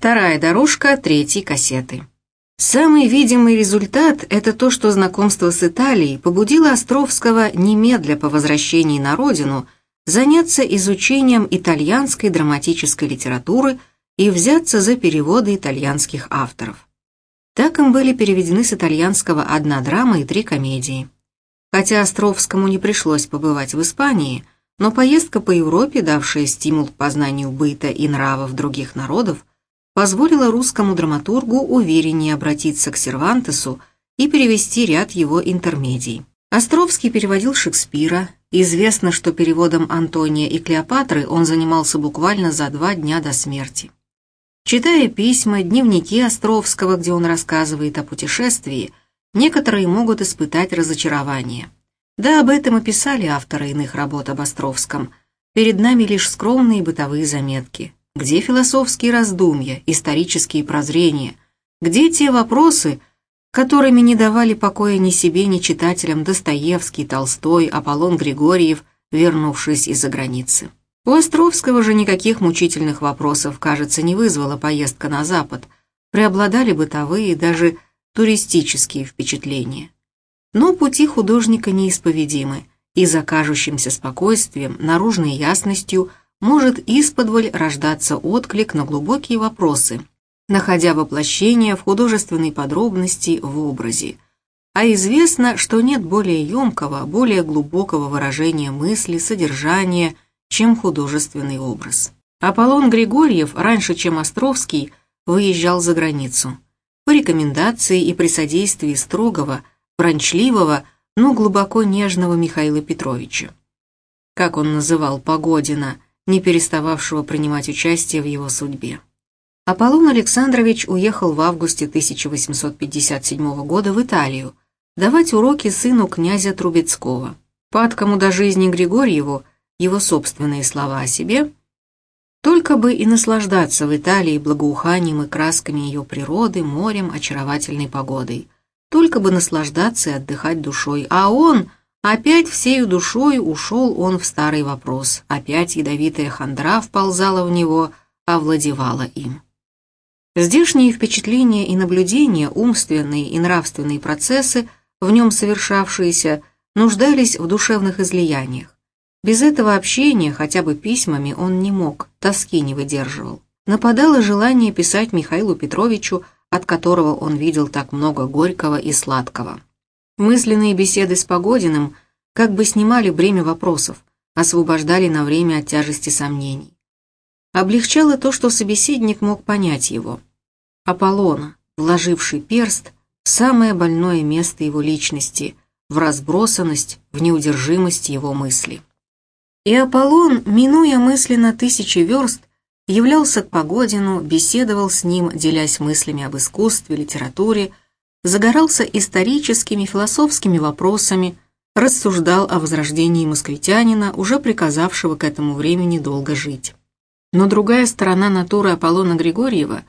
Вторая дорожка третьей кассеты. Самый видимый результат – это то, что знакомство с Италией побудило Островского немедля по возвращении на родину заняться изучением итальянской драматической литературы и взяться за переводы итальянских авторов. Так им были переведены с итальянского одна драма и три комедии. Хотя Островскому не пришлось побывать в Испании, но поездка по Европе, давшая стимул к познанию быта и нравов других народов, позволила русскому драматургу увереннее обратиться к Сервантесу и перевести ряд его интермедий. Островский переводил Шекспира. Известно, что переводом Антония и Клеопатры он занимался буквально за два дня до смерти. Читая письма, дневники Островского, где он рассказывает о путешествии, некоторые могут испытать разочарование. Да, об этом и писали авторы иных работ об Островском. Перед нами лишь скромные бытовые заметки. Где философские раздумья, исторические прозрения? Где те вопросы, которыми не давали покоя ни себе, ни читателям Достоевский, Толстой, Аполлон Григорьев, вернувшись из-за границы? У Островского же никаких мучительных вопросов, кажется, не вызвала поездка на Запад. Преобладали бытовые, даже туристические впечатления. Но пути художника неисповедимы, и за кажущимся спокойствием, наружной ясностью – может исподволь рождаться отклик на глубокие вопросы, находя воплощение в художественной подробности в образе. А известно, что нет более емкого, более глубокого выражения мысли, содержания, чем художественный образ. Аполлон Григорьев раньше, чем Островский, выезжал за границу. По рекомендации и при содействии строгого, брончливого, но глубоко нежного Михаила Петровича. Как он называл Погодина – не перестававшего принимать участие в его судьбе. Аполлон Александрович уехал в августе 1857 года в Италию давать уроки сыну князя Трубецкого. Падкому до жизни Григорьеву его собственные слова о себе только бы и наслаждаться в Италии благоуханием и красками ее природы, морем, очаровательной погодой. Только бы наслаждаться и отдыхать душой. А он Опять всею душой ушел он в старый вопрос, опять ядовитая хандра вползала в него, овладевала им. Здешние впечатления и наблюдения, умственные и нравственные процессы, в нем совершавшиеся, нуждались в душевных излияниях. Без этого общения, хотя бы письмами, он не мог, тоски не выдерживал. Нападало желание писать Михаилу Петровичу, от которого он видел так много горького и сладкого. Мысленные беседы с Погодиным как бы снимали бремя вопросов, освобождали на время от тяжести сомнений. Облегчало то, что собеседник мог понять его. Аполлона, вложивший перст самое больное место его личности, в разбросанность, в неудержимость его мысли. И Аполлон, минуя мысленно тысячи верст, являлся к Погодину, беседовал с ним, делясь мыслями об искусстве, литературе, загорался историческими, философскими вопросами, рассуждал о возрождении москвитянина, уже приказавшего к этому времени долго жить. Но другая сторона натуры Аполлона Григорьева,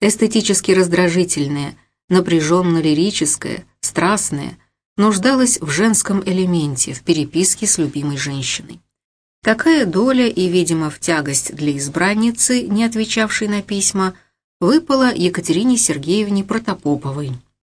эстетически раздражительная, напряженно-лирическая, страстная, нуждалась в женском элементе, в переписке с любимой женщиной. Такая доля и, видимо, в тягость для избранницы, не отвечавшей на письма, выпала Екатерине Сергеевне Протопоповой,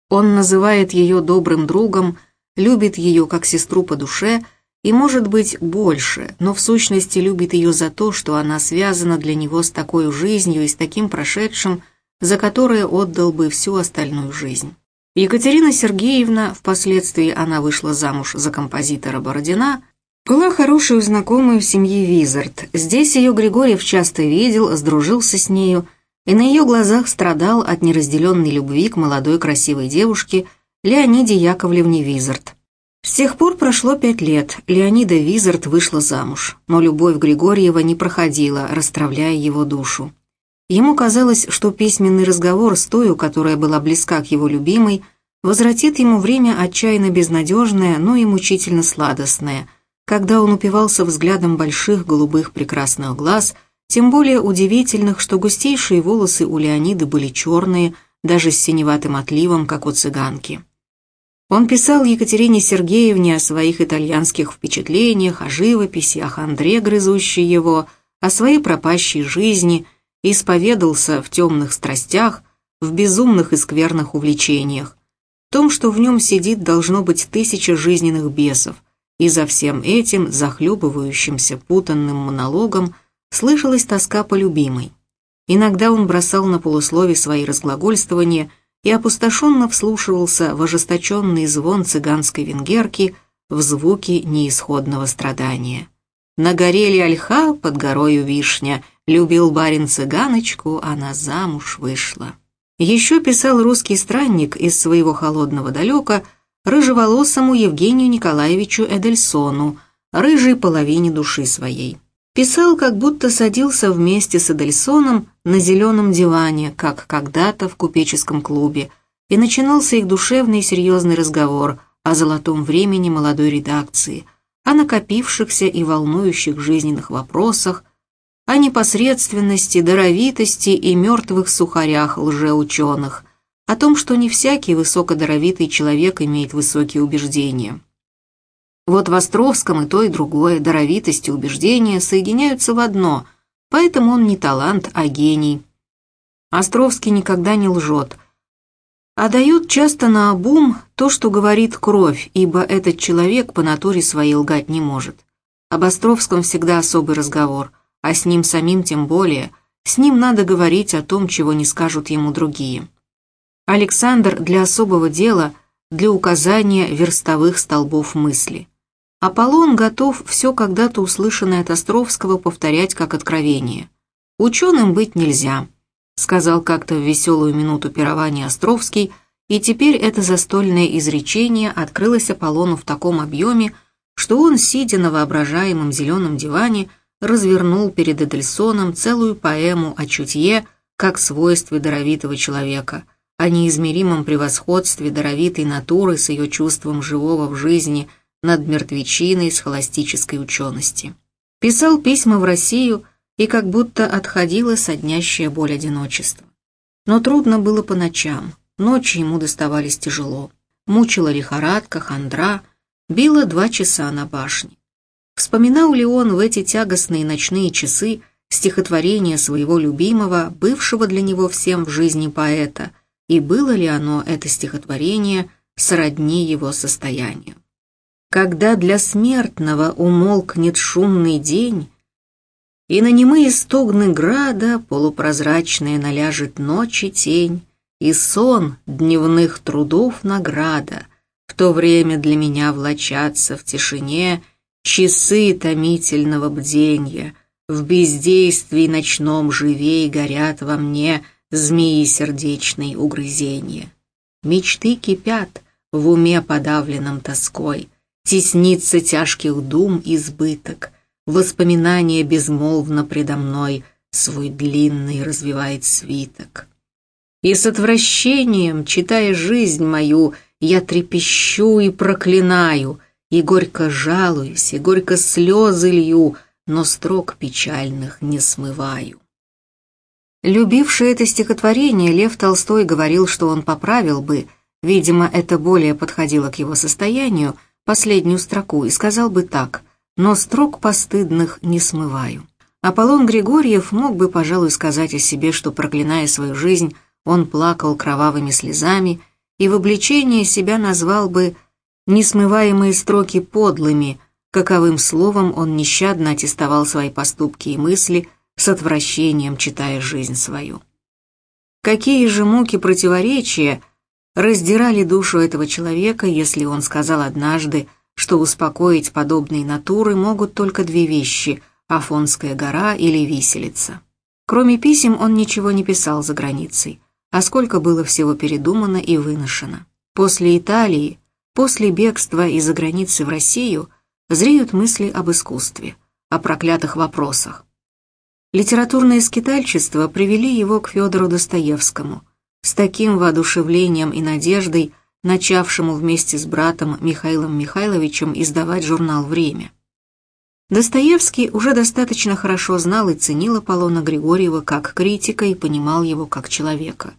он называет ее добрым другом, любит ее как сестру по душе и, может быть, больше, но в сущности любит ее за то, что она связана для него с такой жизнью и с таким прошедшим, за которое отдал бы всю остальную жизнь. Екатерина Сергеевна, впоследствии она вышла замуж за композитора Бородина, была хорошей знакомой в семье Визард. Здесь ее Григорьев часто видел, сдружился с нею, и на ее глазах страдал от неразделенной любви к молодой красивой девушке Леониде Яковлевне Визард. С тех пор прошло пять лет, Леонида Визард вышла замуж, но любовь Григорьева не проходила, расстравляя его душу. Ему казалось, что письменный разговор с той, которая была близка к его любимой, возвратит ему время отчаянно безнадежное, но и мучительно сладостное, когда он упивался взглядом больших голубых прекрасных глаз – тем более удивительных, что густейшие волосы у Леонида были черные, даже с синеватым отливом, как у цыганки. Он писал Екатерине Сергеевне о своих итальянских впечатлениях, о живописи, о хандре, грызущей его, о своей пропащей жизни, исповедался в темных страстях, в безумных и скверных увлечениях, в том, что в нем сидит должно быть тысяча жизненных бесов, и за всем этим, захлебывающимся путанным монологом, слышалась тоска по любимой. Иногда он бросал на полуслове свои разглагольствования и опустошенно вслушивался в ожесточенный звон цыганской венгерки в звуки неисходного страдания. На горе ли ольха, под горою вишня, любил барин цыганочку, она замуж вышла. Еще писал русский странник из своего холодного далека рыжеволосому Евгению Николаевичу Эдельсону, рыжей половине души своей. Писал, как будто садился вместе с Эдельсоном на зеленом диване, как когда-то в купеческом клубе, и начинался их душевный и серьезный разговор о золотом времени молодой редакции, о накопившихся и волнующих жизненных вопросах, о непосредственности, даровитости и мертвых сухарях лжеученых, о том, что не всякий высокодаровитый человек имеет высокие убеждения. Вот в Островском и то, и другое, даровитость и убеждение соединяются в одно, поэтому он не талант, а гений. Островский никогда не лжет, а дает часто на обум то, что говорит кровь, ибо этот человек по натуре своей лгать не может. Об Островском всегда особый разговор, а с ним самим тем более, с ним надо говорить о том, чего не скажут ему другие. Александр для особого дела, для указания верстовых столбов мысли. Аполлон готов все когда-то услышанное от Островского повторять как откровение. «Ученым быть нельзя», — сказал как-то в веселую минуту пирования Островский, и теперь это застольное изречение открылось Аполлону в таком объеме, что он, сидя на воображаемом зеленом диване, развернул перед Эдельсоном целую поэму о чутье как свойстве даровитого человека, о неизмеримом превосходстве даровитой натуры с ее чувством живого в жизни — над мертвечиной схоластической учености. Писал письма в Россию и как будто отходила соднящая боль одиночества. Но трудно было по ночам, ночи ему доставались тяжело. Мучила лихорадка, хандра, била два часа на башне. Вспоминал ли он в эти тягостные ночные часы стихотворение своего любимого, бывшего для него всем в жизни поэта, и было ли оно, это стихотворение, сродни его состоянию? Когда для смертного умолкнет шумный день, и на немые стогны града полупрозрачная наляжет ночи тень, и сон дневных трудов награда, в то время для меня влачатся в тишине часы томительного бденья, в бездействии ночном живей горят во мне змеи сердечной угрызенья. Мечты кипят в уме подавленном тоской — Теснится тяжких дум избыток, Воспоминания безмолвно предо мной. Свой длинный развивает свиток. И с отвращением, читая жизнь мою, Я трепещу и проклинаю, И горько жалуюсь, и горько слезы лью, Но строк печальных не смываю. Любивший это стихотворение, Лев Толстой говорил, что он поправил бы, видимо, это более подходило к его состоянию, последнюю строку и сказал бы так «но строк постыдных не смываю». Аполлон Григорьев мог бы, пожалуй, сказать о себе, что, проклиная свою жизнь, он плакал кровавыми слезами и в обличении себя назвал бы несмываемые строки подлыми, каковым словом он нещадно аттестовал свои поступки и мысли, с отвращением читая жизнь свою. Какие же муки противоречия – раздирали душу этого человека, если он сказал однажды, что успокоить подобные натуры могут только две вещи – Афонская гора или виселица. Кроме писем он ничего не писал за границей, а сколько было всего передумано и выношено. После Италии, после бегства из-за границы в Россию, зреют мысли об искусстве, о проклятых вопросах. Литературное скитальчество привели его к Федору Достоевскому – с таким воодушевлением и надеждой, начавшему вместе с братом Михаилом Михайловичем издавать журнал «Время». Достоевский уже достаточно хорошо знал и ценил Аполлона Григорьева как критика и понимал его как человека.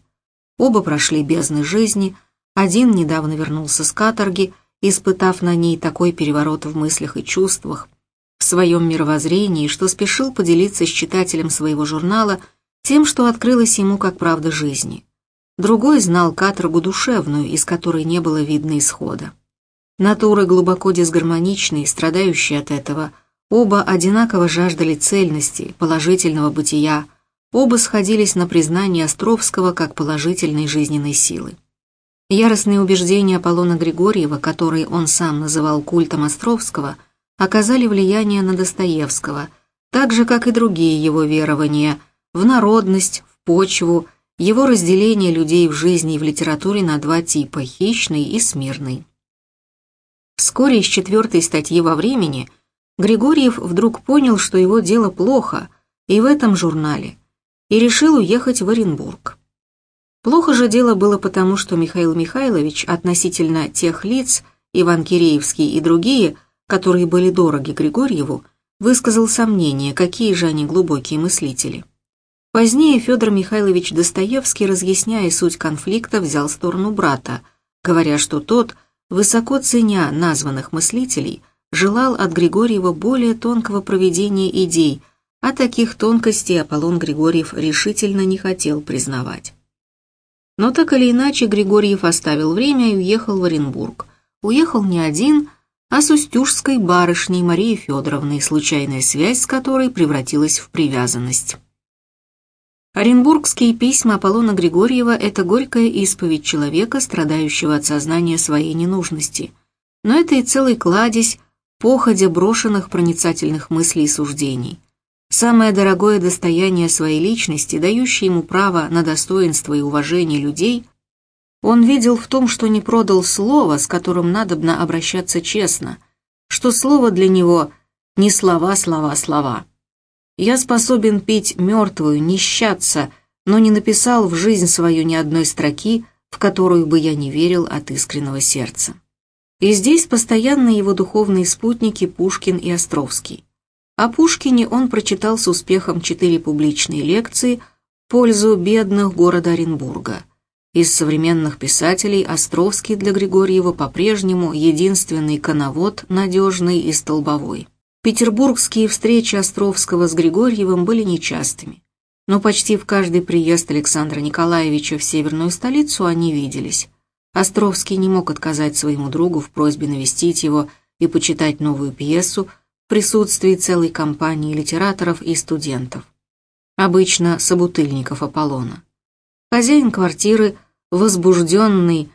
Оба прошли бездны жизни, один недавно вернулся с каторги, испытав на ней такой переворот в мыслях и чувствах, в своем мировоззрении, что спешил поделиться с читателем своего журнала – тем, что открылось ему как правда жизни. Другой знал каторгу душевную, из которой не было видно исхода. Натуры глубоко дисгармоничные, страдающие от этого, оба одинаково жаждали цельности, положительного бытия, оба сходились на признание Островского как положительной жизненной силы. Яростные убеждения Аполлона Григорьева, которые он сам называл культом Островского, оказали влияние на Достоевского, так же, как и другие его верования, в народность, в почву, его разделение людей в жизни и в литературе на два типа – хищный и смирный. Вскоре из четвертой статьи во времени Григорьев вдруг понял, что его дело плохо, и в этом журнале, и решил уехать в Оренбург. Плохо же дело было потому, что Михаил Михайлович относительно тех лиц, Иван Киреевский и другие, которые были дороги Григорьеву, высказал сомнение, какие же они глубокие мыслители. Позднее Федор Михайлович Достоевский, разъясняя суть конфликта, взял сторону брата, говоря, что тот, высоко ценя названных мыслителей, желал от Григорьева более тонкого проведения идей, а таких тонкостей Аполлон Григорьев решительно не хотел признавать. Но так или иначе Григорьев оставил время и уехал в Оренбург. Уехал не один, а с устюжской барышней Марией Федоровной, случайная связь с которой превратилась в привязанность. Оренбургские письма Аполлона Григорьева – это горькая исповедь человека, страдающего от сознания своей ненужности. Но это и целый кладезь, походя брошенных проницательных мыслей и суждений. Самое дорогое достояние своей личности, дающее ему право на достоинство и уважение людей, он видел в том, что не продал слово, с которым надобно обращаться честно, что слово для него не слова, слова, слова. Я способен пить мертвую, нищаться, но не написал в жизнь свою ни одной строки, в которую бы я не верил от искреннего сердца. И здесь постоянно его духовные спутники Пушкин и Островский. О Пушкине он прочитал с успехом четыре публичные лекции в пользу бедных города Оренбурга. Из современных писателей Островский для Григорьева по-прежнему единственный коновод, надежный и столбовой. Петербургские встречи Островского с Григорьевым были нечастыми, но почти в каждый приезд Александра Николаевича в северную столицу они виделись. Островский не мог отказать своему другу в просьбе навестить его и почитать новую пьесу в присутствии целой компании литераторов и студентов. Обычно собутыльников Аполлона. Хозяин квартиры, возбужденный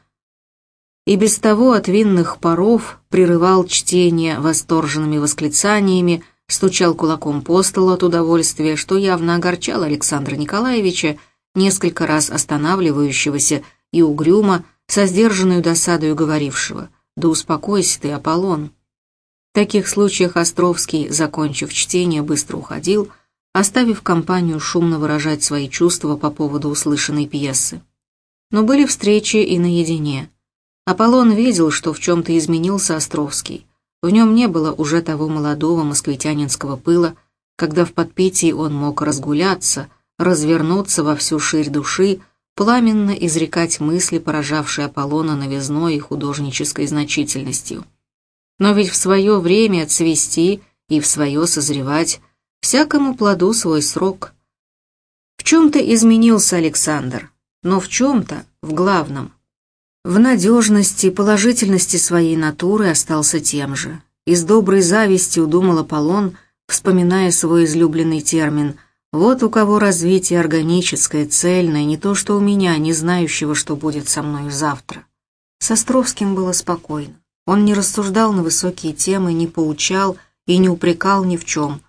и без того от винных паров прерывал чтение восторженными восклицаниями, стучал кулаком по столу от удовольствия, что явно огорчало Александра Николаевича, несколько раз останавливающегося и угрюмо, со сдержанной досадою говорившего «Да успокойся ты, Аполлон». В таких случаях Островский, закончив чтение, быстро уходил, оставив компанию шумно выражать свои чувства по поводу услышанной пьесы. Но были встречи и наедине – Аполлон видел, что в чем-то изменился Островский. В нем не было уже того молодого москвитянинского пыла, когда в подпитии он мог разгуляться, развернуться во всю ширь души, пламенно изрекать мысли, поражавшие Аполлона новизной и художнической значительностью. Но ведь в свое время цвести и в свое созревать, всякому плоду свой срок. В чем-то изменился Александр, но в чем-то, в главном – в надежности, положительности своей натуры остался тем же. И с доброй завистью думал Аполлон, вспоминая свой излюбленный термин «Вот у кого развитие органическое, цельное, не то что у меня, не знающего, что будет со мной завтра». С Островским было спокойно. Он не рассуждал на высокие темы, не поучал и не упрекал ни в чем.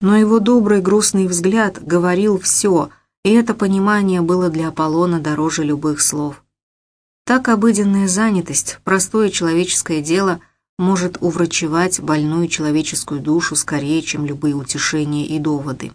Но его добрый грустный взгляд говорил все, и это понимание было для Аполлона дороже любых слов. Так обыденная занятость, простое человеческое дело может уврачевать больную человеческую душу скорее, чем любые утешения и доводы.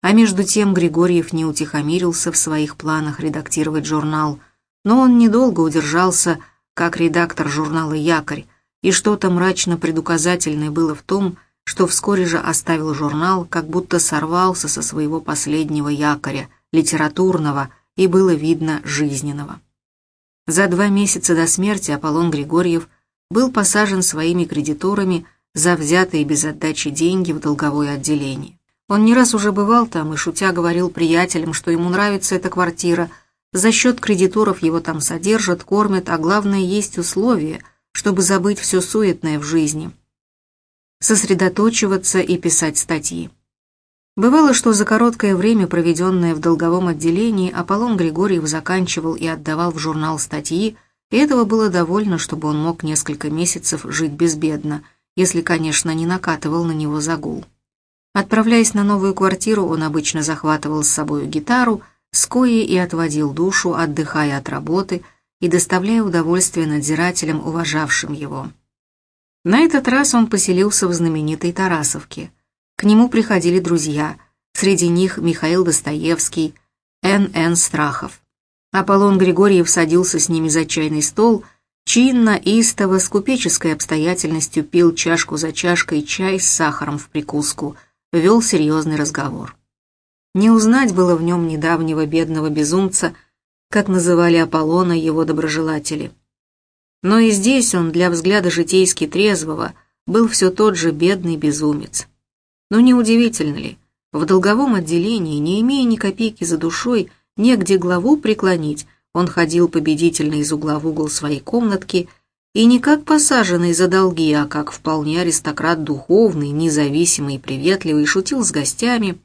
А между тем Григорьев не утихомирился в своих планах редактировать журнал, но он недолго удержался как редактор журнала «Якорь», и что-то мрачно предуказательное было в том, что вскоре же оставил журнал, как будто сорвался со своего последнего якоря, литературного и было видно жизненного. За два месяца до смерти Аполлон Григорьев был посажен своими кредиторами за взятые без отдачи деньги в долговое отделение. Он не раз уже бывал там и, шутя, говорил приятелям, что ему нравится эта квартира. За счет кредиторов его там содержат, кормят, а главное, есть условия, чтобы забыть все суетное в жизни. Сосредоточиваться и писать статьи. Бывало, что за короткое время, проведенное в долговом отделении, Аполлон Григорьев заканчивал и отдавал в журнал статьи, и этого было довольно, чтобы он мог несколько месяцев жить безбедно, если, конечно, не накатывал на него загул. Отправляясь на новую квартиру, он обычно захватывал с собой гитару, с и отводил душу, отдыхая от работы и доставляя удовольствие надзирателям, уважавшим его. На этот раз он поселился в знаменитой Тарасовке. К нему приходили друзья, среди них Михаил Достоевский, Н.Н. Страхов. Аполлон Григорьев садился с ними за чайный стол, чинно, истово, с купеческой обстоятельностью пил чашку за чашкой чай с сахаром в прикуску – вел серьезный разговор. Не узнать было в нем недавнего бедного безумца, как называли Аполлона его доброжелатели. Но и здесь он для взгляда житейски трезвого был все тот же бедный безумец. Но неудивительно ли, в долговом отделении, не имея ни копейки за душой, негде главу преклонить, он ходил победительно из угла в угол своей комнатки и не как посаженный за долги, а как вполне аристократ духовный, независимый и приветливый, шутил с гостями,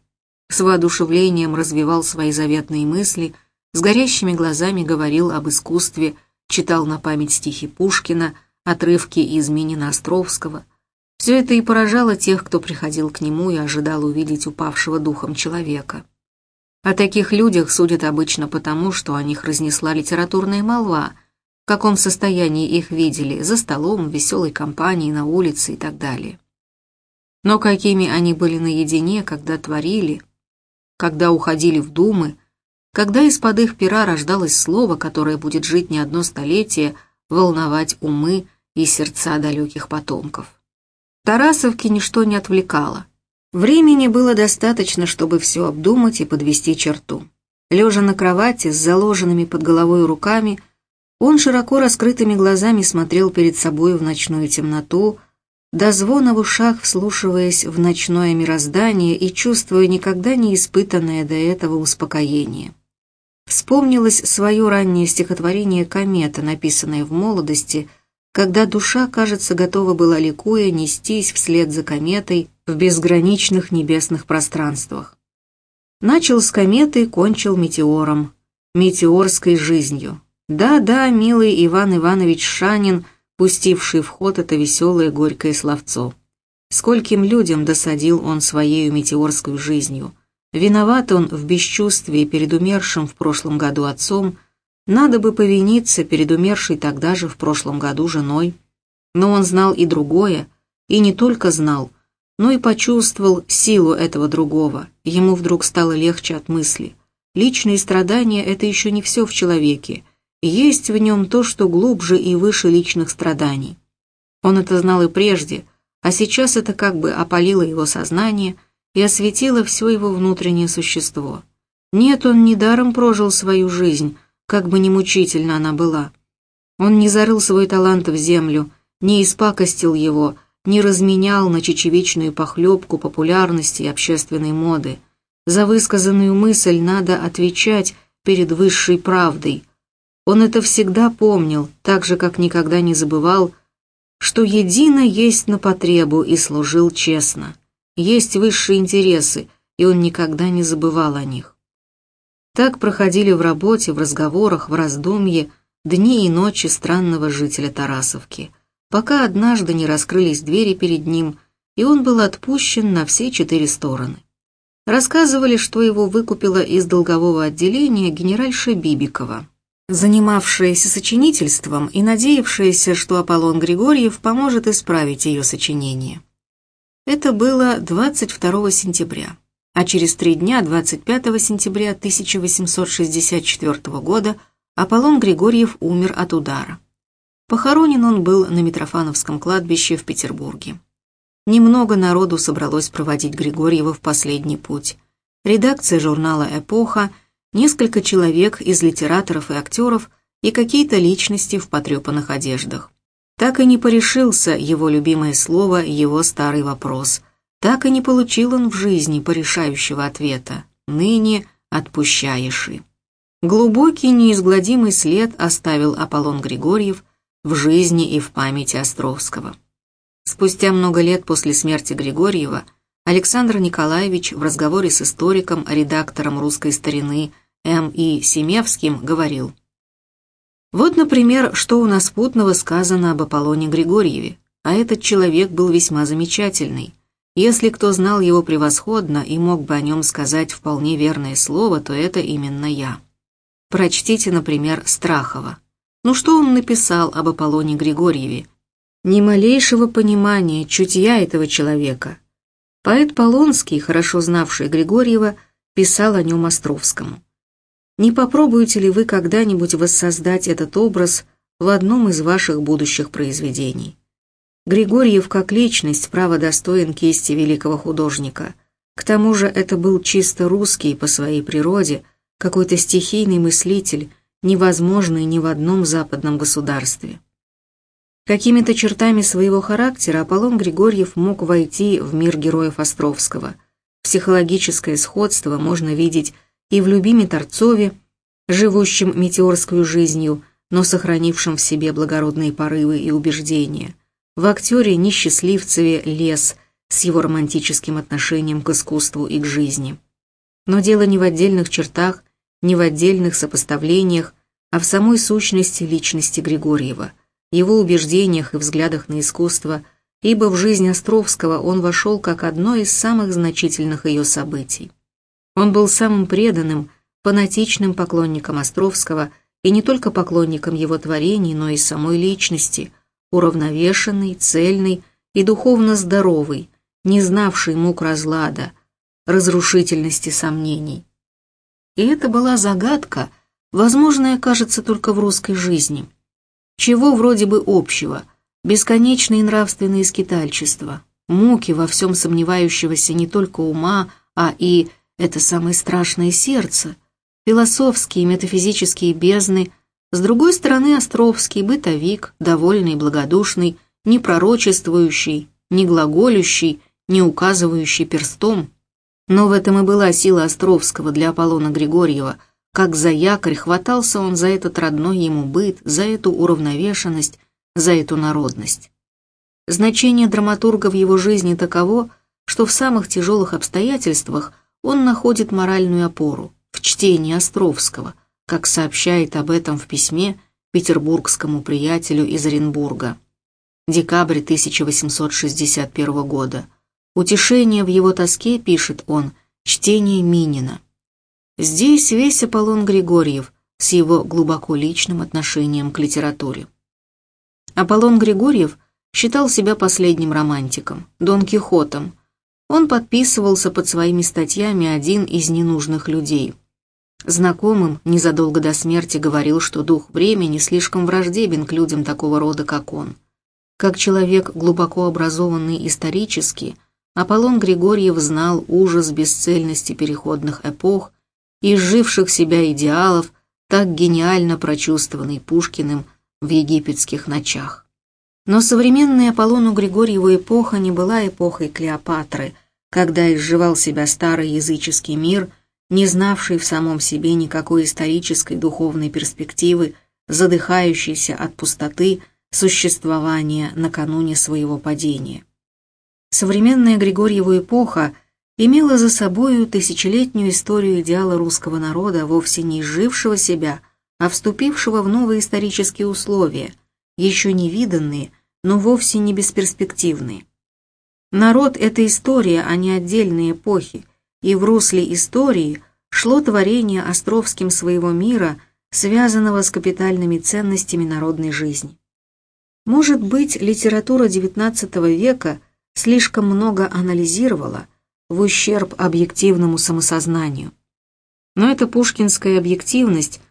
с воодушевлением развивал свои заветные мысли, с горящими глазами говорил об искусстве, читал на память стихи Пушкина, отрывки из Минина Островского. Все это и поражало тех, кто приходил к нему и ожидал увидеть упавшего духом человека. О таких людях судят обычно потому, что о них разнесла литературная молва – в каком состоянии их видели, за столом, в веселой компании, на улице и так далее. Но какими они были наедине, когда творили, когда уходили в думы, когда из-под их пера рождалось слово, которое будет жить не одно столетие, волновать умы и сердца далеких потомков. Тарасовки ничто не отвлекало. Времени было достаточно, чтобы все обдумать и подвести черту. Лежа на кровати с заложенными под головой руками, он широко раскрытыми глазами смотрел перед собой в ночную темноту, до звона в ушах вслушиваясь в ночное мироздание и чувствуя никогда не испытанное до этого успокоение. Вспомнилось свое раннее стихотворение «Комета», написанное в молодости, когда душа, кажется, готова была ликуя нестись вслед за кометой в безграничных небесных пространствах. Начал с кометы, кончил метеором, метеорской жизнью. Да-да, милый Иван Иванович Шанин, пустивший в ход это веселое горькое словцо. Скольким людям досадил он своею метеорской жизнью. Виноват он в бесчувствии перед умершим в прошлом году отцом, надо бы повиниться перед умершей тогда же в прошлом году женой. Но он знал и другое, и не только знал, но и почувствовал силу этого другого. Ему вдруг стало легче от мысли. Личные страдания – это еще не все в человеке – есть в нем то, что глубже и выше личных страданий. Он это знал и прежде, а сейчас это как бы опалило его сознание и осветило все его внутреннее существо. Нет, он недаром прожил свою жизнь, как бы ни мучительно она была. Он не зарыл свой талант в землю, не испакостил его, не разменял на чечевичную похлебку популярности и общественной моды. За высказанную мысль надо отвечать перед высшей правдой, он это всегда помнил, так же, как никогда не забывал, что едино есть на потребу и служил честно. Есть высшие интересы, и он никогда не забывал о них. Так проходили в работе, в разговорах, в раздумье дни и ночи странного жителя Тарасовки, пока однажды не раскрылись двери перед ним, и он был отпущен на все четыре стороны. Рассказывали, что его выкупила из долгового отделения генеральша Бибикова занимавшаяся сочинительством и надеявшаяся, что Аполлон Григорьев поможет исправить ее сочинение. Это было 22 сентября, а через три дня, 25 сентября 1864 года, Аполлон Григорьев умер от удара. Похоронен он был на Митрофановском кладбище в Петербурге. Немного народу собралось проводить Григорьева в последний путь. Редакция журнала «Эпоха» несколько человек из литераторов и актеров и какие-то личности в потрепанных одеждах. Так и не порешился его любимое слово, его старый вопрос. Так и не получил он в жизни порешающего ответа. Ныне отпущаеши. Глубокий неизгладимый след оставил Аполлон Григорьев в жизни и в памяти Островского. Спустя много лет после смерти Григорьева Александр Николаевич в разговоре с историком, редактором «Русской старины» М. И. Семевским говорил «Вот, например, что у нас путного сказано об Аполлоне Григорьеве, а этот человек был весьма замечательный. Если кто знал его превосходно и мог бы о нем сказать вполне верное слово, то это именно я». Прочтите, например, Страхова. Ну что он написал об Аполлоне Григорьеве? Ни малейшего понимания, чутья этого человека. Поэт Полонский, хорошо знавший Григорьева, писал о нем Островскому. Не попробуете ли вы когда-нибудь воссоздать этот образ в одном из ваших будущих произведений? Григорьев как личность право достоин кисти великого художника. К тому же это был чисто русский по своей природе – какой-то стихийный мыслитель, невозможный ни в одном западном государстве. Какими-то чертами своего характера Аполлон Григорьев мог войти в мир героев Островского. Психологическое сходство можно видеть и в любиме Торцове, живущем метеорскую жизнью, но сохранившем в себе благородные порывы и убеждения, в актере Несчастливцеве Лес с его романтическим отношением к искусству и к жизни. Но дело не в отдельных чертах, не в отдельных сопоставлениях, а в самой сущности личности Григорьева, его убеждениях и взглядах на искусство, ибо в жизнь Островского он вошел как одно из самых значительных ее событий. Он был самым преданным, фанатичным поклонником Островского и не только поклонником его творений, но и самой личности, уравновешенный, цельный и духовно здоровый, не знавший мук разлада, разрушительности сомнений. И это была загадка, возможная, кажется, только в русской жизни. Чего вроде бы общего, бесконечное нравственное скитальчество, муки во всем сомневающегося не только ума, а и, это самое страшное сердце, философские и метафизические бездны, с другой стороны Островский, бытовик, довольный, благодушный, не пророчествующий, не глаголющий, не указывающий перстом, но в этом и была сила Островского для Аполлона Григорьева, как за якорь хватался он за этот родной ему быт, за эту уравновешенность, за эту народность. Значение драматурга в его жизни таково, что в самых тяжелых обстоятельствах он находит моральную опору в чтении Островского, как сообщает об этом в письме петербургскому приятелю из Оренбурга. Декабрь 1861 года. Утешение в его тоске, пишет он, чтение Минина. Здесь весь Аполлон Григорьев с его глубоко личным отношением к литературе. Аполлон Григорьев считал себя последним романтиком, Дон Кихотом. Он подписывался под своими статьями один из ненужных людей. Знакомым незадолго до смерти говорил, что дух времени слишком враждебен к людям такого рода, как он. Как человек глубоко образованный исторически – Аполлон Григорьев знал ужас бесцельности переходных эпох и изживших себя идеалов, так гениально прочувствованный Пушкиным в египетских ночах. Но современная Аполлону Григорьеву эпоха не была эпохой Клеопатры, когда изживал себя старый языческий мир, не знавший в самом себе никакой исторической духовной перспективы, задыхающийся от пустоты существования накануне своего падения. Современная Григорьева эпоха имела за собою тысячелетнюю историю идеала русского народа, вовсе не изжившего себя, а вступившего в новые исторические условия, еще не виданные, но вовсе не бесперспективные. Народ — это история, а не отдельные эпохи, и в русле истории шло творение Островским своего мира, связанного с капитальными ценностями народной жизни. Может быть, литература XIX века — слишком много анализировала в ущерб объективному самосознанию. Но эта пушкинская объективность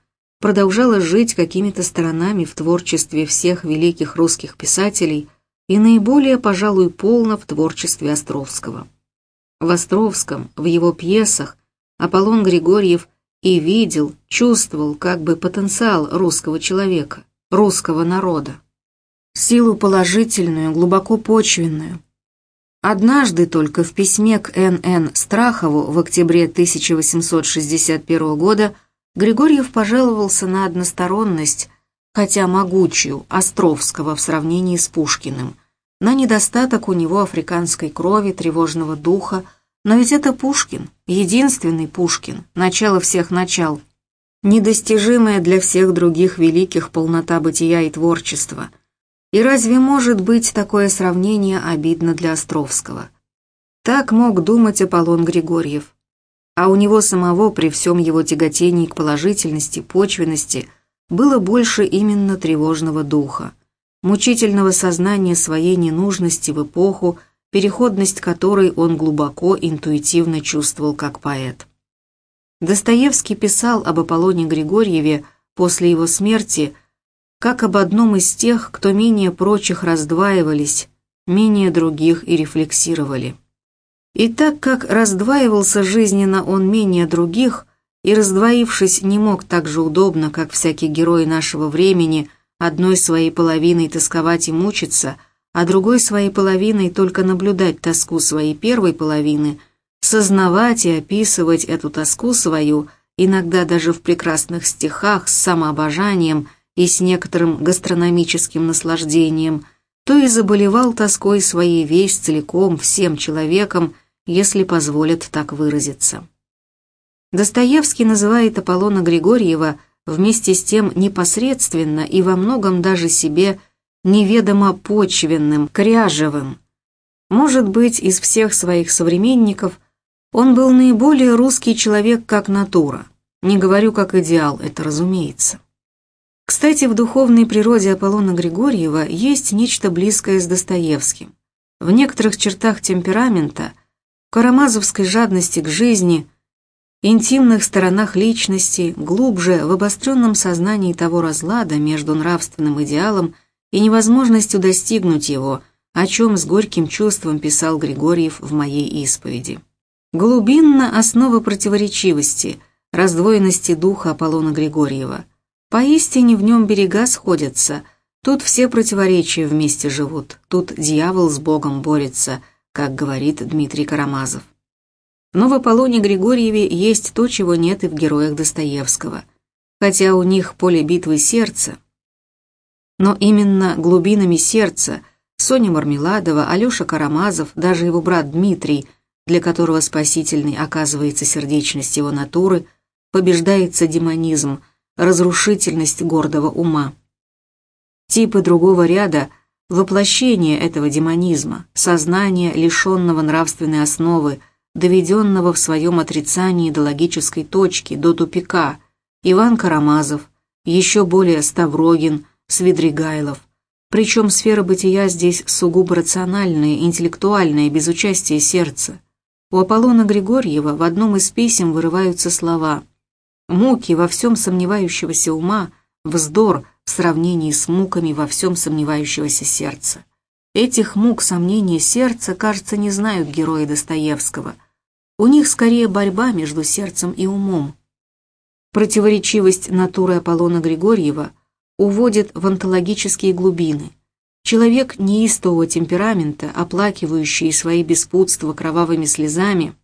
продолжала жить какими-то сторонами в творчестве всех великих русских писателей и наиболее, пожалуй, полно в творчестве Островского. В Островском, в его пьесах, Аполлон Григорьев и видел, чувствовал как бы потенциал русского человека, русского народа. Силу положительную, глубоко почвенную, Однажды только в письме к Н.Н. Страхову в октябре 1861 года Григорьев пожаловался на односторонность, хотя могучую, Островского в сравнении с Пушкиным, на недостаток у него африканской крови, тревожного духа, но ведь это Пушкин, единственный Пушкин, начало всех начал, недостижимая для всех других великих полнота бытия и творчества – и разве может быть такое сравнение обидно для Островского? Так мог думать Аполлон Григорьев. А у него самого при всем его тяготении к положительности, почвенности, было больше именно тревожного духа, мучительного сознания своей ненужности в эпоху, переходность которой он глубоко интуитивно чувствовал как поэт. Достоевский писал об Аполлоне Григорьеве после его смерти – как об одном из тех, кто менее прочих раздваивались, менее других и рефлексировали. И так как раздваивался жизненно он менее других, и раздвоившись не мог так же удобно, как всякий герой нашего времени, одной своей половиной тосковать и мучиться, а другой своей половиной только наблюдать тоску своей первой половины, сознавать и описывать эту тоску свою, иногда даже в прекрасных стихах с самообожанием – и с некоторым гастрономическим наслаждением, то и заболевал тоской своей весь целиком всем человеком, если позволят так выразиться. Достоевский называет Аполлона Григорьева вместе с тем непосредственно и во многом даже себе неведомо почвенным, кряжевым. Может быть, из всех своих современников он был наиболее русский человек как натура. Не говорю как идеал, это разумеется. Кстати, в духовной природе Аполлона Григорьева есть нечто близкое с Достоевским. В некоторых чертах темперамента, карамазовской жадности к жизни, интимных сторонах личности, глубже в обостренном сознании того разлада между нравственным идеалом и невозможностью достигнуть его, о чем с горьким чувством писал Григорьев в моей исповеди. Глубинна основа противоречивости, раздвоенности духа Аполлона Григорьева – Поистине в нем берега сходятся, тут все противоречия вместе живут, тут дьявол с Богом борется, как говорит Дмитрий Карамазов. Но в Аполлоне Григорьеве есть то, чего нет и в героях Достоевского. Хотя у них поле битвы сердца, но именно глубинами сердца Соня Мармеладова, Алеша Карамазов, даже его брат Дмитрий, для которого спасительной оказывается сердечность его натуры, побеждается демонизм – разрушительность гордого ума. Типы другого ряда – воплощение этого демонизма, сознание, лишенного нравственной основы, доведенного в своем отрицании до логической точки, до тупика, Иван Карамазов, еще более Ставрогин, Свидригайлов. Причем сфера бытия здесь сугубо рациональная, интеллектуальная, без участия сердца. У Аполлона Григорьева в одном из писем вырываются слова – Муки во всем сомневающегося ума, вздор в сравнении с муками во всем сомневающегося сердца. Этих мук сомнения сердца, кажется, не знают герои Достоевского. У них скорее борьба между сердцем и умом. Противоречивость натуры Аполлона Григорьева уводит в онтологические глубины. Человек неистового темперамента, оплакивающий свои беспутства кровавыми слезами,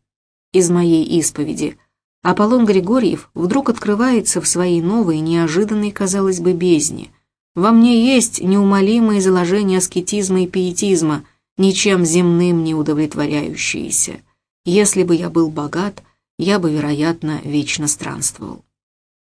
из моей исповеди – Аполлон Григорьев вдруг открывается в своей новой, неожиданной, казалось бы, бездне. Во мне есть неумолимые заложения аскетизма и пиетизма, ничем земным не удовлетворяющиеся. Если бы я был богат, я бы, вероятно, вечно странствовал.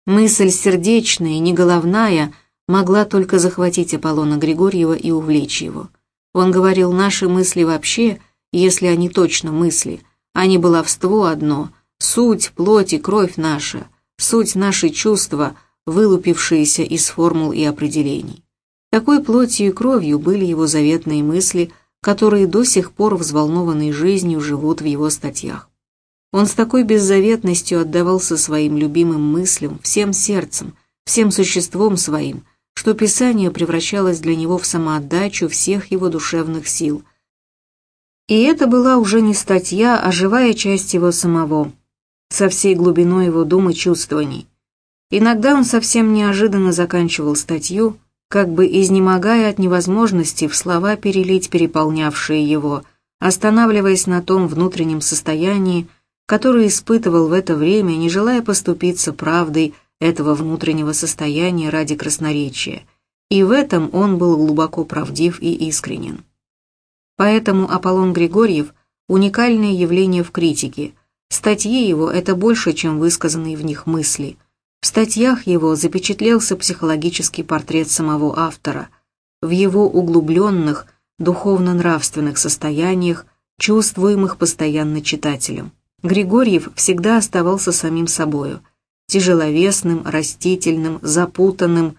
Мысль сердечная, не головная, могла только захватить Аполлона Григорьева и увлечь его. Он говорил, наши мысли вообще, если они точно мысли, а не баловство одно — Суть, плоть и кровь наша, суть наши чувства, вылупившиеся из формул и определений. Такой плотью и кровью были его заветные мысли, которые до сих пор взволнованной жизнью живут в его статьях. Он с такой беззаветностью отдавался своим любимым мыслям, всем сердцем, всем существом своим, что писание превращалось для него в самоотдачу всех его душевных сил. И это была уже не статья, а живая часть его самого – со всей глубиной его дум и чувствований. Иногда он совсем неожиданно заканчивал статью, как бы изнемогая от невозможности в слова перелить переполнявшие его, останавливаясь на том внутреннем состоянии, которое испытывал в это время, не желая поступиться правдой этого внутреннего состояния ради красноречия, и в этом он был глубоко правдив и искренен. Поэтому Аполлон Григорьев – уникальное явление в критике, статьи его – это больше, чем высказанные в них мысли. В статьях его запечатлелся психологический портрет самого автора, в его углубленных, духовно-нравственных состояниях, чувствуемых постоянно читателем. Григорьев всегда оставался самим собою, тяжеловесным, растительным, запутанным,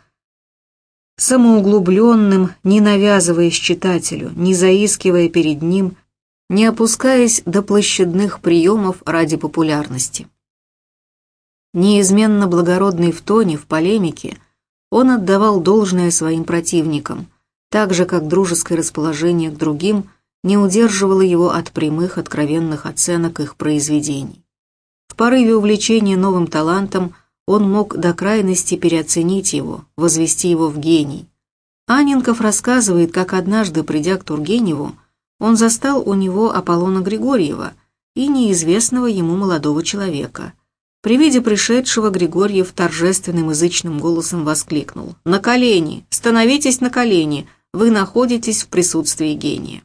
самоуглубленным, не навязываясь читателю, не заискивая перед ним, не опускаясь до площадных приемов ради популярности. Неизменно благородный в тоне, в полемике, он отдавал должное своим противникам, так же, как дружеское расположение к другим не удерживало его от прямых, откровенных оценок их произведений. В порыве увлечения новым талантом он мог до крайности переоценить его, возвести его в гений. Анинков рассказывает, как однажды, придя к Тургеневу, он застал у него Аполлона Григорьева и неизвестного ему молодого человека. При виде пришедшего Григорьев торжественным язычным голосом воскликнул «На колени! Становитесь на колени! Вы находитесь в присутствии гения!»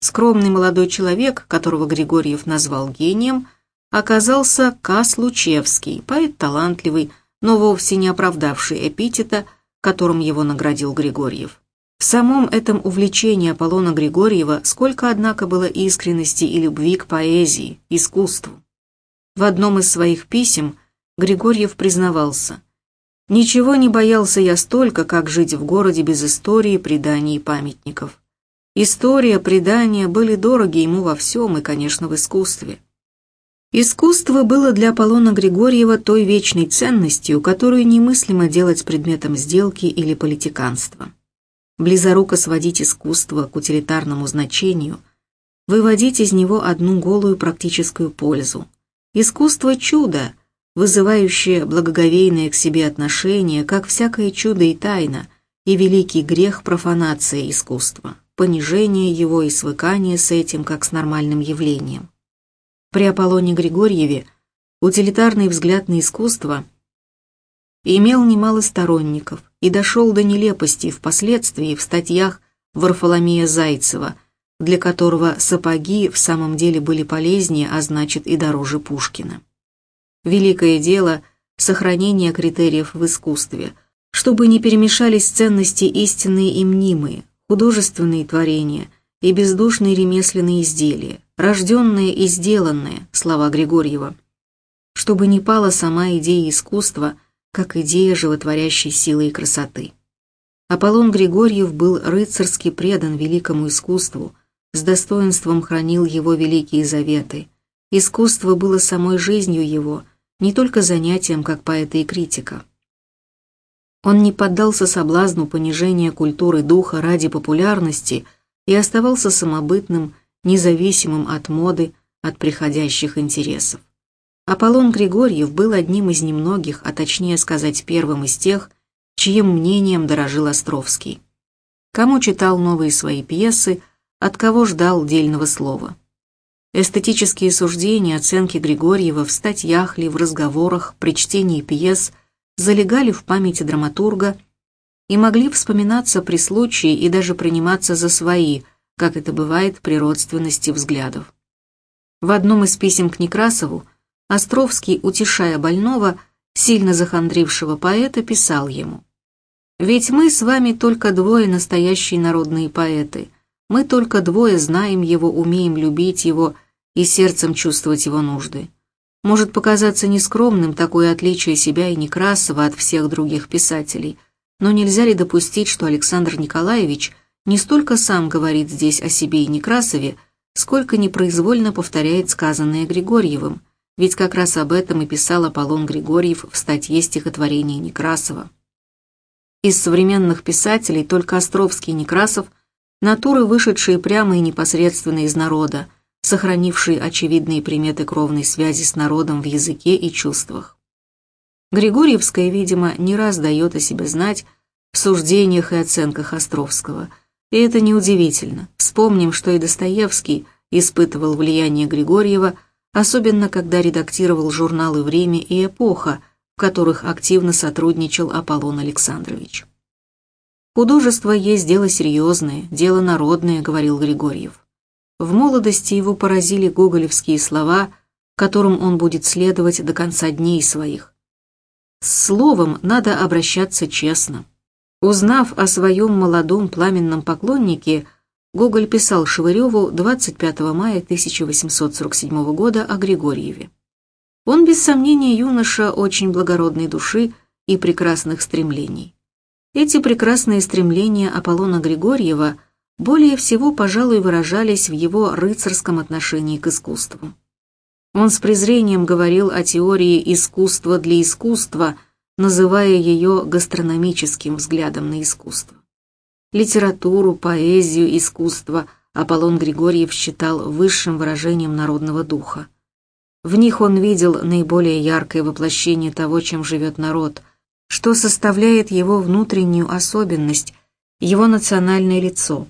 Скромный молодой человек, которого Григорьев назвал гением, оказался Кас Лучевский, поэт талантливый, но вовсе не оправдавший эпитета, которым его наградил Григорьев. В самом этом увлечении Аполлона Григорьева сколько, однако, было искренности и любви к поэзии, искусству. В одном из своих писем Григорьев признавался «Ничего не боялся я столько, как жить в городе без истории, преданий и памятников. История, предания были дороги ему во всем и, конечно, в искусстве. Искусство было для Аполлона Григорьева той вечной ценностью, которую немыслимо делать предметом сделки или политиканства близоруко сводить искусство к утилитарному значению, выводить из него одну голую практическую пользу. Искусство – чудо, вызывающее благоговейное к себе отношение, как всякое чудо и тайна, и великий грех профанация искусства, понижение его и свыкание с этим, как с нормальным явлением. При Аполлоне Григорьеве утилитарный взгляд на искусство имел немало сторонников, и дошел до нелепости впоследствии в статьях Варфоломея Зайцева, для которого сапоги в самом деле были полезнее, а значит и дороже Пушкина. Великое дело – сохранение критериев в искусстве, чтобы не перемешались ценности истинные и мнимые, художественные творения и бездушные ремесленные изделия, рожденные и сделанные, слова Григорьева, чтобы не пала сама идея искусства – как идея животворящей силы и красоты. Аполлон Григорьев был рыцарски предан великому искусству, с достоинством хранил его великие заветы. Искусство было самой жизнью его, не только занятием как поэта и критика. Он не поддался соблазну понижения культуры духа ради популярности и оставался самобытным, независимым от моды, от приходящих интересов. Аполлон Григорьев был одним из немногих, а точнее сказать первым из тех, чьим мнением дорожил Островский. Кому читал новые свои пьесы, от кого ждал дельного слова. Эстетические суждения, оценки Григорьева в статьях ли, в разговорах, при чтении пьес залегали в памяти драматурга и могли вспоминаться при случае и даже приниматься за свои, как это бывает при родственности взглядов. В одном из писем к Некрасову Островский, утешая больного, сильно захандрившего поэта, писал ему. «Ведь мы с вами только двое настоящие народные поэты. Мы только двое знаем его, умеем любить его и сердцем чувствовать его нужды. Может показаться нескромным такое отличие себя и Некрасова от всех других писателей, но нельзя ли допустить, что Александр Николаевич не столько сам говорит здесь о себе и Некрасове, сколько непроизвольно повторяет сказанное Григорьевым – ведь как раз об этом и писал Аполлон Григорьев в статье стихотворения Некрасова. Из современных писателей только Островский и Некрасов – натуры, вышедшие прямо и непосредственно из народа, сохранившие очевидные приметы кровной связи с народом в языке и чувствах. Григорьевская, видимо, не раз дает о себе знать в суждениях и оценках Островского. И это неудивительно. Вспомним, что и Достоевский испытывал влияние Григорьева, особенно когда редактировал журналы «Время» и «Эпоха», в которых активно сотрудничал Аполлон Александрович. «Художество есть дело серьезное, дело народное», — говорил Григорьев. В молодости его поразили гоголевские слова, которым он будет следовать до конца дней своих. С словом надо обращаться честно. Узнав о своем молодом пламенном поклоннике, Гоголь писал Шевыреву 25 мая 1847 года о Григорьеве. Он, без сомнения, юноша очень благородной души и прекрасных стремлений. Эти прекрасные стремления Аполлона Григорьева более всего, пожалуй, выражались в его рыцарском отношении к искусству. Он с презрением говорил о теории искусства для искусства, называя ее гастрономическим взглядом на искусство. Литературу, поэзию, искусство Аполлон Григорьев считал высшим выражением народного духа. В них он видел наиболее яркое воплощение того, чем живет народ, что составляет его внутреннюю особенность, его национальное лицо.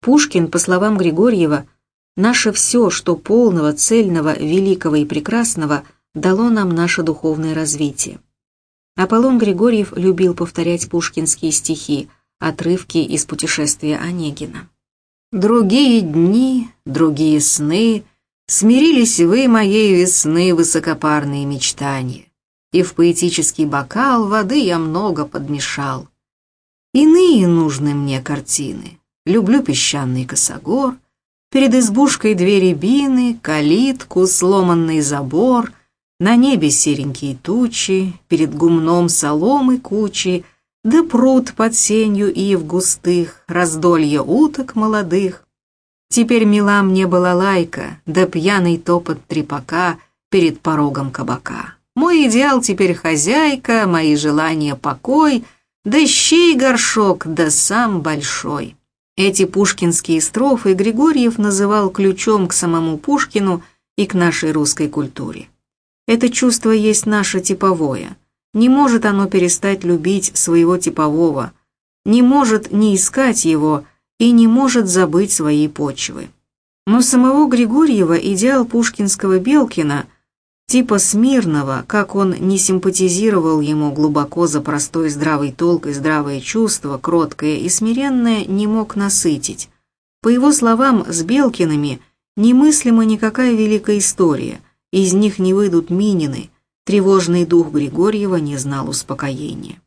Пушкин, по словам Григорьева, Наше все, что полного, цельного, великого и прекрасного, дало нам наше духовное развитие. Аполлон Григорьев любил повторять пушкинские стихи, отрывки из путешествия Онегина. «Другие дни, другие сны, смирились вы моей весны высокопарные мечтания, и в поэтический бокал воды я много подмешал. Иные нужны мне картины, люблю песчаный косогор — Перед избушкой две рябины, калитку, сломанный забор, На небе серенькие тучи, перед гумном соломы кучи, Да пруд под сенью ив густых, раздолье уток молодых. Теперь мила мне была лайка, да пьяный топот трепака Перед порогом кабака. Мой идеал теперь хозяйка, мои желания покой, Да щей горшок, да сам большой. Эти пушкинские строфы Григорьев называл ключом к самому Пушкину и к нашей русской культуре. Это чувство есть наше типовое. Не может оно перестать любить своего типового, не может не искать его и не может забыть свои почвы. Но самого Григорьева идеал пушкинского Белкина – типа Смирного, как он не симпатизировал ему глубоко за простой здравый толк и здравое чувство, кроткое и смиренное, не мог насытить. По его словам, с Белкиными немыслима никакая великая история, из них не выйдут Минины, тревожный дух Григорьева не знал успокоения.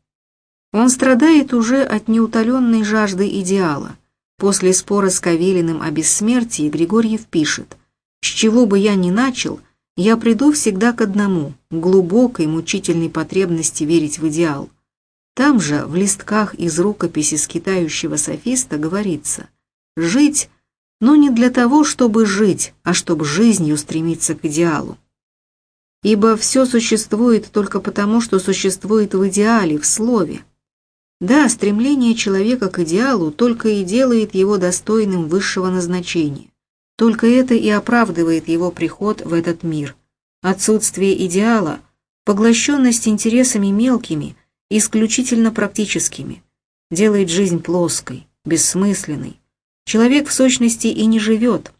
Он страдает уже от неутоленной жажды идеала. После спора с Кавелиным о бессмертии Григорьев пишет «С чего бы я ни начал – я приду всегда к одному, глубокой, мучительной потребности верить в идеал. Там же, в листках из рукописи скитающего софиста, говорится «Жить, но не для того, чтобы жить, а чтобы жизнью стремиться к идеалу». Ибо все существует только потому, что существует в идеале, в слове. Да, стремление человека к идеалу только и делает его достойным высшего назначения. Только это и оправдывает его приход в этот мир. Отсутствие идеала, поглощенность интересами мелкими, исключительно практическими, делает жизнь плоской, бессмысленной. Человек в сущности и не живет.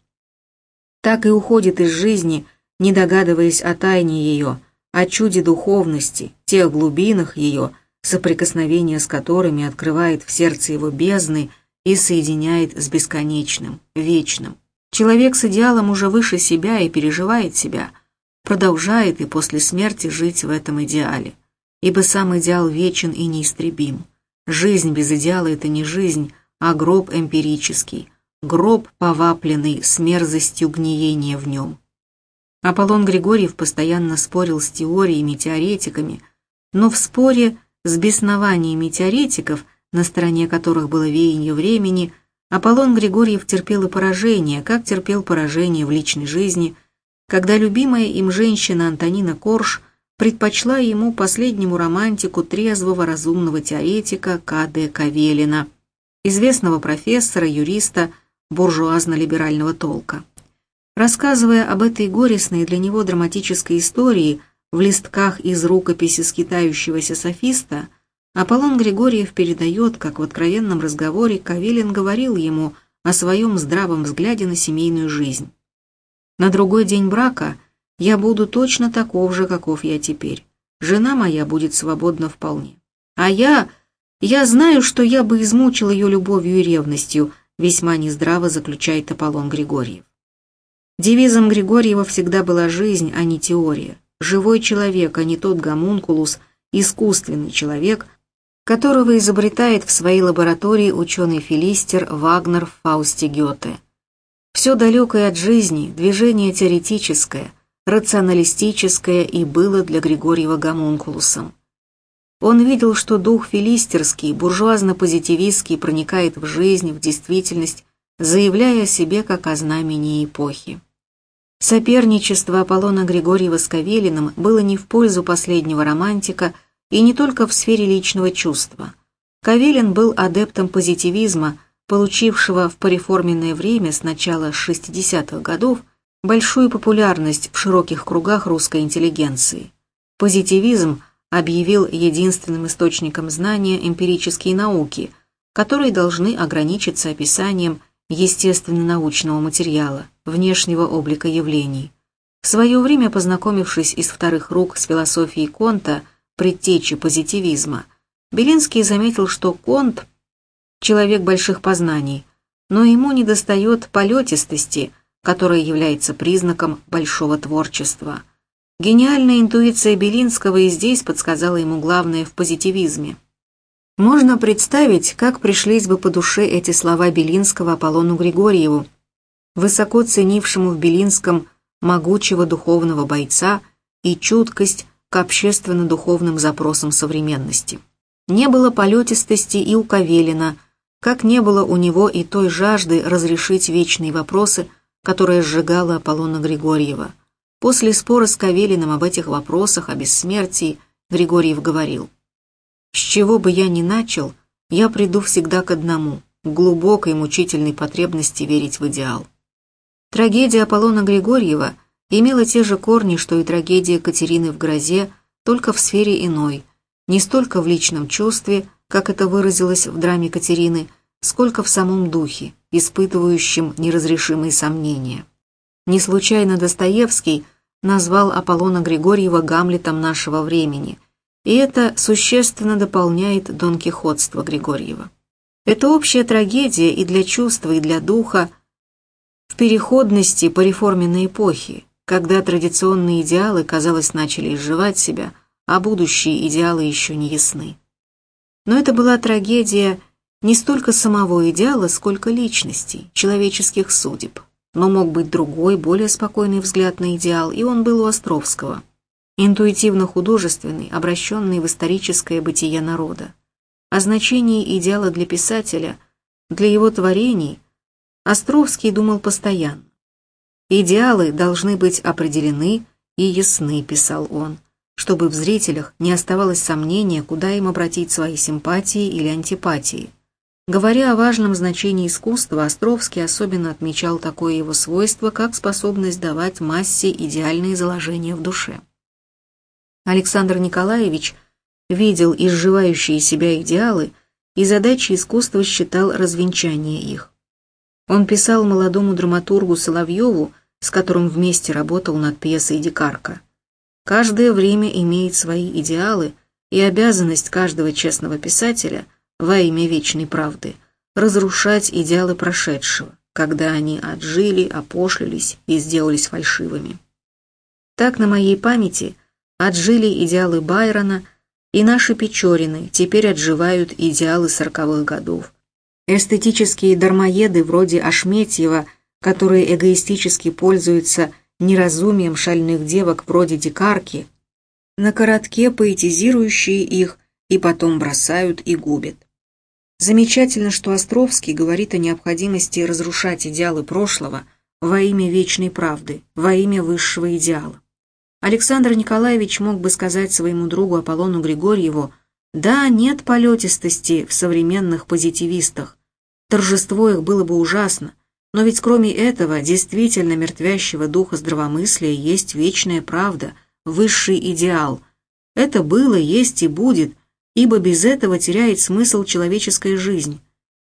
Так и уходит из жизни, не догадываясь о тайне ее, о чуде духовности, тех глубинах ее, соприкосновение с которыми открывает в сердце его бездны и соединяет с бесконечным, вечным. Человек с идеалом уже выше себя и переживает себя, продолжает и после смерти жить в этом идеале, ибо сам идеал вечен и неистребим. Жизнь без идеала – это не жизнь, а гроб эмпирический, гроб, повапленный с мерзостью гниения в нем. Аполлон Григорьев постоянно спорил с теориями, теоретиками, но в споре с беснованиями теоретиков, на стороне которых было веяние времени – Аполлон Григорьев терпел и поражение, как терпел поражение в личной жизни, когда любимая им женщина Антонина Корж предпочла ему последнему романтику трезвого разумного теоретика К.Д. Кавелина, известного профессора, юриста, буржуазно-либерального толка. Рассказывая об этой горестной для него драматической истории в листках из рукописи скитающегося софиста, Аполлон Григорьев передает, как в откровенном разговоре Кавелин говорил ему о своем здравом взгляде на семейную жизнь. «На другой день брака я буду точно таков же, каков я теперь. Жена моя будет свободна вполне. А я... я знаю, что я бы измучил ее любовью и ревностью», весьма нездраво заключает Аполлон Григорьев. Девизом Григорьева всегда была жизнь, а не теория. Живой человек, а не тот гомункулус, искусственный человек, которого изобретает в своей лаборатории ученый филистер Вагнер в Фаусте Гёте. Все далекое от жизни, движение теоретическое, рационалистическое и было для Григорьева гомункулусом. Он видел, что дух филистерский, буржуазно-позитивистский проникает в жизнь, в действительность, заявляя о себе как о знамении эпохи. Соперничество Аполлона Григорьева с Кавелиным было не в пользу последнего романтика и не только в сфере личного чувства. Кавелин был адептом позитивизма, получившего в пореформенное время с начала 60-х годов большую популярность в широких кругах русской интеллигенции. Позитивизм объявил единственным источником знания эмпирические науки, которые должны ограничиться описанием естественно-научного материала, внешнего облика явлений. В свое время, познакомившись из вторых рук с философией Конта, предтечи позитивизма, Белинский заметил, что Конт – человек больших познаний, но ему недостает полетистости, которая является признаком большого творчества. Гениальная интуиция Белинского и здесь подсказала ему главное в позитивизме – можно представить, как пришлись бы по душе эти слова Белинского Аполлону Григорьеву, высоко ценившему в Белинском могучего духовного бойца и чуткость к общественно-духовным запросам современности. Не было полетистости и у Кавелина, как не было у него и той жажды разрешить вечные вопросы, которая сжигала Аполлона Григорьева. После спора с Кавелиным об этих вопросах, о бессмертии, Григорьев говорил – с чего бы я ни начал, я приду всегда к одному, к глубокой мучительной потребности верить в идеал. Трагедия Аполлона Григорьева имела те же корни, что и трагедия Катерины в грозе, только в сфере иной, не столько в личном чувстве, как это выразилось в драме Катерины, сколько в самом духе, испытывающем неразрешимые сомнения. Не случайно Достоевский назвал Аполлона Григорьева Гамлетом нашего времени, и это существенно дополняет Дон Кихотство Григорьева. Это общая трагедия и для чувства, и для духа в переходности по реформенной эпохе, когда традиционные идеалы, казалось, начали изживать себя, а будущие идеалы еще не ясны. Но это была трагедия не столько самого идеала, сколько личностей, человеческих судеб. Но мог быть другой, более спокойный взгляд на идеал, и он был у Островского – интуитивно-художественный, обращенный в историческое бытие народа. О значении идеала для писателя, для его творений, Островский думал постоянно. «Идеалы должны быть определены и ясны», — писал он, чтобы в зрителях не оставалось сомнения, куда им обратить свои симпатии или антипатии. Говоря о важном значении искусства, Островский особенно отмечал такое его свойство, как способность давать массе идеальные заложения в душе. Александр Николаевич видел изживающие себя идеалы и задачей искусства считал развенчание их. Он писал молодому драматургу Соловьеву, с которым вместе работал над пьесой «Дикарка». Каждое время имеет свои идеалы, и обязанность каждого честного писателя во имя вечной правды разрушать идеалы прошедшего, когда они отжили, опошлились и сделались фальшивыми. Так на моей памяти – Отжили идеалы Байрона, и наши Печорины теперь отживают идеалы сороковых годов. Эстетические дармоеды вроде Ашметьева, которые эгоистически пользуются неразумием шальных девок вроде Дикарки, на коротке поэтизирующие их и потом бросают и губят. Замечательно, что Островский говорит о необходимости разрушать идеалы прошлого во имя вечной правды, во имя высшего идеала. Александр Николаевич мог бы сказать своему другу Аполлону Григорьеву, да, нет полетистости в современных позитивистах, торжество их было бы ужасно, но ведь кроме этого действительно мертвящего духа здравомыслия есть вечная правда, высший идеал. Это было, есть и будет, ибо без этого теряет смысл человеческая жизнь.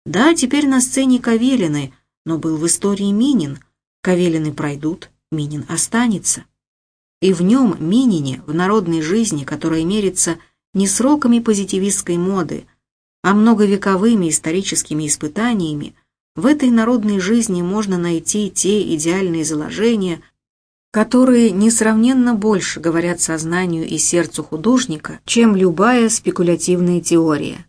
Да, теперь на сцене Кавелины, но был в истории Минин. Кавелины пройдут, Минин останется. И в нем, Минине, в народной жизни, которая мерится не сроками позитивистской моды, а многовековыми историческими испытаниями, в этой народной жизни можно найти те идеальные заложения, которые несравненно больше говорят сознанию и сердцу художника, чем любая спекулятивная теория.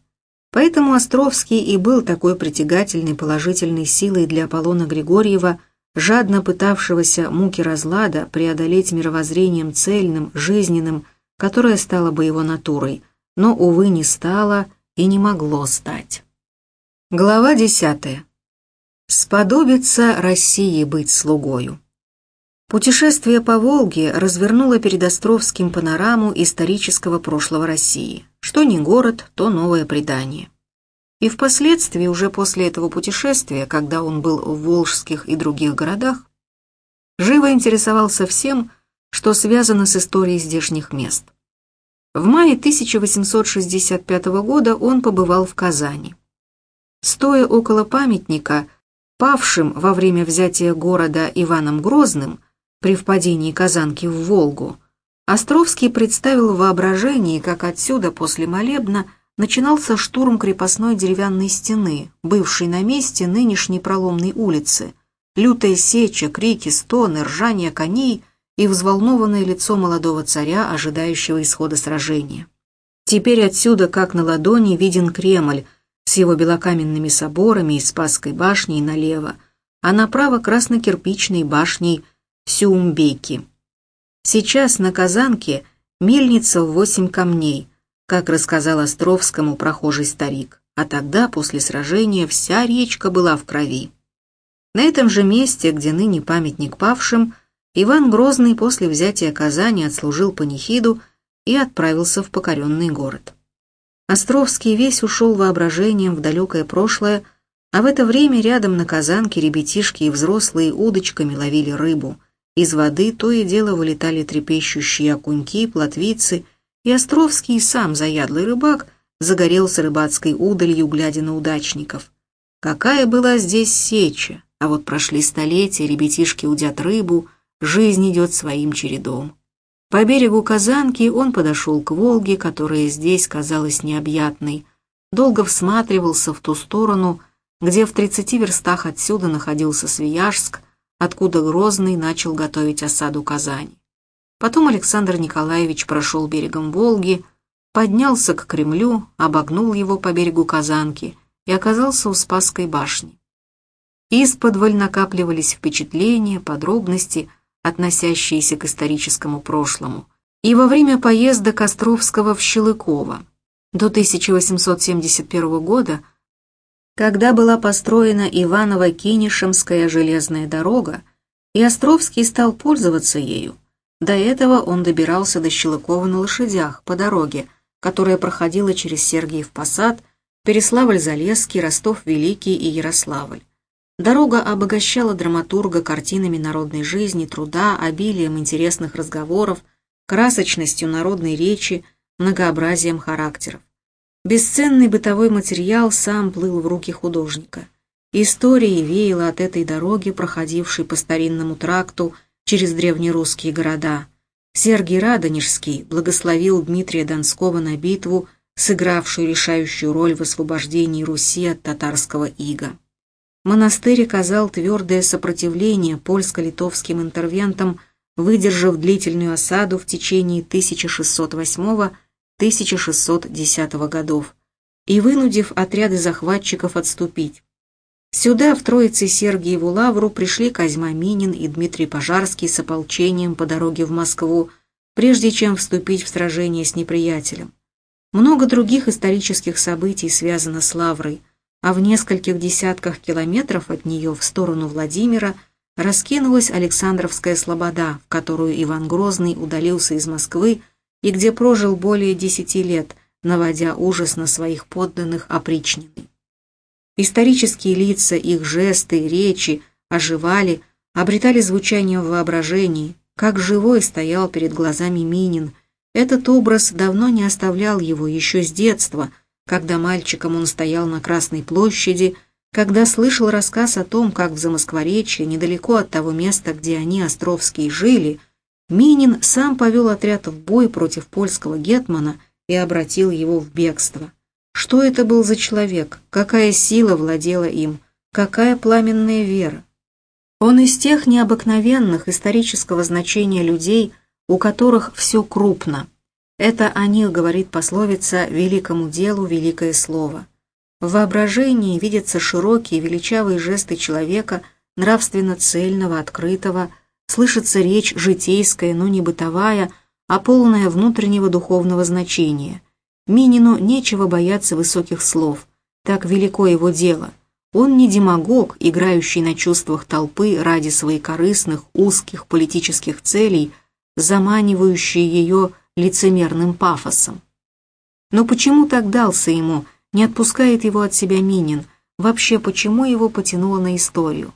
Поэтому Островский и был такой притягательной положительной силой для Аполлона Григорьева, жадно пытавшегося муки разлада преодолеть мировоззрением цельным, жизненным, которое стало бы его натурой, но, увы, не стало и не могло стать. Глава десятая. «Сподобится России быть слугою». Путешествие по Волге развернуло перед Островским панораму исторического прошлого России. Что не город, то новое предание. И впоследствии, уже после этого путешествия, когда он был в Волжских и других городах, живо интересовался всем, что связано с историей здешних мест. В мае 1865 года он побывал в Казани. Стоя около памятника, павшим во время взятия города Иваном Грозным, при впадении Казанки в Волгу, Островский представил в воображении, как отсюда после молебна начинался штурм крепостной деревянной стены, бывшей на месте нынешней проломной улицы, лютая сеча, крики, стоны, ржание коней и взволнованное лицо молодого царя, ожидающего исхода сражения. Теперь отсюда, как на ладони, виден Кремль с его белокаменными соборами и Спасской башней налево, а направо краснокирпичной башней – Сюумбейки. Сейчас на Казанке мельница в восемь камней, как рассказал Островскому прохожий старик, а тогда, после сражения, вся речка была в крови. На этом же месте, где ныне памятник павшим, Иван Грозный после взятия Казани отслужил панихиду и отправился в покоренный город. Островский весь ушел воображением в далекое прошлое, а в это время рядом на Казанке ребятишки и взрослые удочками ловили рыбу – из воды то и дело вылетали трепещущие окуньки, плотвицы, и Островский, сам заядлый рыбак, загорелся рыбацкой удалью, глядя на удачников. Какая была здесь сеча, а вот прошли столетия, ребятишки удят рыбу, жизнь идет своим чередом. По берегу Казанки он подошел к Волге, которая здесь казалась необъятной, долго всматривался в ту сторону, где в тридцати верстах отсюда находился Свияжск, откуда Грозный начал готовить осаду Казани. Потом Александр Николаевич прошел берегом Волги, поднялся к Кремлю, обогнул его по берегу Казанки и оказался у Спасской башни. Исподволь накапливались впечатления, подробности, относящиеся к историческому прошлому. И во время поездок Островского в Щелыково до 1871 года когда была построена Иваново-Кинешемская железная дорога, и Островский стал пользоваться ею. До этого он добирался до Щелыкова на лошадях по дороге, которая проходила через Сергиев Посад, Переславль-Залесский, Ростов-Великий и Ярославль. Дорога обогащала драматурга картинами народной жизни, труда, обилием интересных разговоров, красочностью народной речи, многообразием характеров. Бесценный бытовой материал сам плыл в руки художника. История веяла от этой дороги, проходившей по старинному тракту через древнерусские города. Сергий Радонежский благословил Дмитрия Донского на битву, сыгравшую решающую роль в освобождении Руси от татарского ига. Монастырь оказал твердое сопротивление польско-литовским интервентам, выдержав длительную осаду в течение 1608 1610 годов и вынудив отряды захватчиков отступить. Сюда, в Троице Сергиеву Лавру, пришли Козьма Минин и Дмитрий Пожарский с ополчением по дороге в Москву, прежде чем вступить в сражение с неприятелем. Много других исторических событий связано с Лаврой, а в нескольких десятках километров от нее в сторону Владимира раскинулась Александровская слобода, в которую Иван Грозный удалился из Москвы и где прожил более десяти лет, наводя ужас на своих подданных опричнины. Исторические лица, их жесты, речи оживали, обретали звучание в воображении, как живой стоял перед глазами Минин, Этот образ давно не оставлял его еще с детства, когда мальчиком он стоял на Красной площади, когда слышал рассказ о том, как в Замоскворечье, недалеко от того места, где они, Островские, жили, Минин сам повел отряд в бой против польского гетмана и обратил его в бегство. Что это был за человек? Какая сила владела им? Какая пламенная вера? Он из тех необыкновенных исторического значения людей, у которых все крупно. Это о них говорит пословица «великому делу великое слово». В воображении видятся широкие величавые жесты человека, нравственно цельного, открытого, слышится речь житейская, но не бытовая, а полная внутреннего духовного значения. Минину нечего бояться высоких слов, так велико его дело. Он не демагог, играющий на чувствах толпы ради своих корыстных, узких политических целей, заманивающий ее лицемерным пафосом. Но почему так дался ему – не отпускает его от себя Минин. Вообще, почему его потянуло на историю?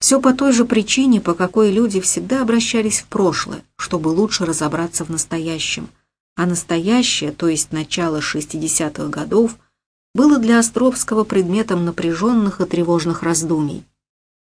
Все по той же причине, по какой люди всегда обращались в прошлое, чтобы лучше разобраться в настоящем. А настоящее, то есть начало 60-х годов, было для Островского предметом напряженных и тревожных раздумий.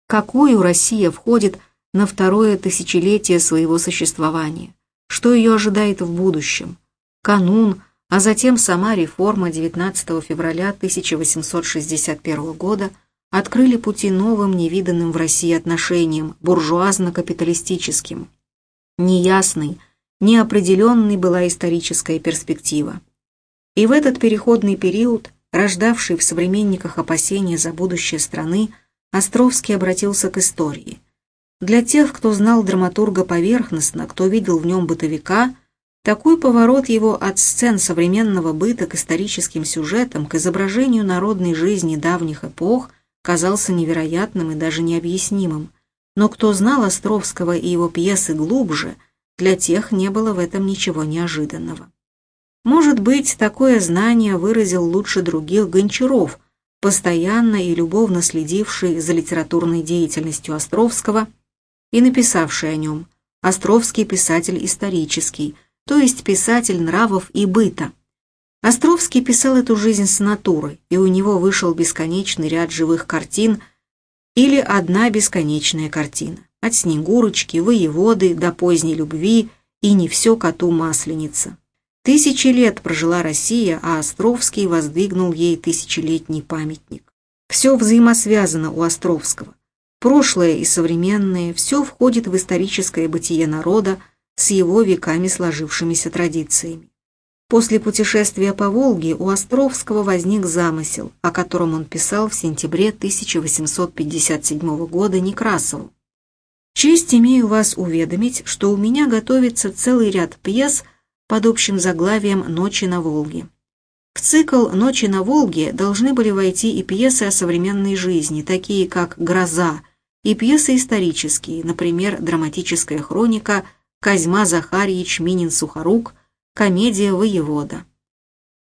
Какую Россия входит на второе тысячелетие своего существования? Что ее ожидает в будущем? Канун – а затем сама реформа 19 февраля 1861 года открыли пути новым, невиданным в России отношениям, буржуазно-капиталистическим. Неясной, неопределенной была историческая перспектива. И в этот переходный период, рождавший в современниках опасения за будущее страны, Островский обратился к истории. Для тех, кто знал драматурга поверхностно, кто видел в нем бытовика – такой поворот его от сцен современного быта к историческим сюжетам, к изображению народной жизни давних эпох казался невероятным и даже необъяснимым. Но кто знал Островского и его пьесы глубже, для тех не было в этом ничего неожиданного. Может быть, такое знание выразил лучше других Гончаров, постоянно и любовно следивший за литературной деятельностью Островского и написавший о нем. Островский писатель исторический – то есть писатель нравов и быта. Островский писал эту жизнь с натурой, и у него вышел бесконечный ряд живых картин или одна бесконечная картина. От Снегурочки, Воеводы до поздней любви и не все коту масленица. Тысячи лет прожила Россия, а Островский воздвигнул ей тысячелетний памятник. Все взаимосвязано у Островского. Прошлое и современное, все входит в историческое бытие народа, с его веками сложившимися традициями. После путешествия по Волге у Островского возник замысел, о котором он писал в сентябре 1857 года Некрасову. «Честь имею вас уведомить, что у меня готовится целый ряд пьес под общим заглавием «Ночи на Волге». В цикл «Ночи на Волге» должны были войти и пьесы о современной жизни, такие как «Гроза», и пьесы исторические, например, драматическая хроника – Козьма Захарьевич Минин-Сухорук, комедия «Воевода».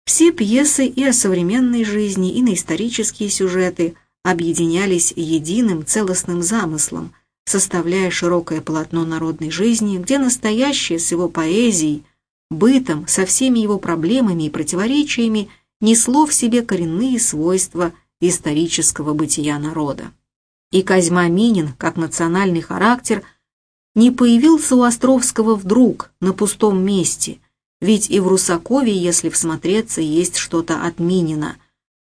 Все пьесы и о современной жизни, и на исторические сюжеты объединялись единым целостным замыслом, составляя широкое полотно народной жизни, где настоящее с его поэзией, бытом, со всеми его проблемами и противоречиями несло в себе коренные свойства исторического бытия народа. И Козьма Минин, как национальный характер – не появился у Островского вдруг, на пустом месте, ведь и в Русакове, если всмотреться, есть что-то от Минина,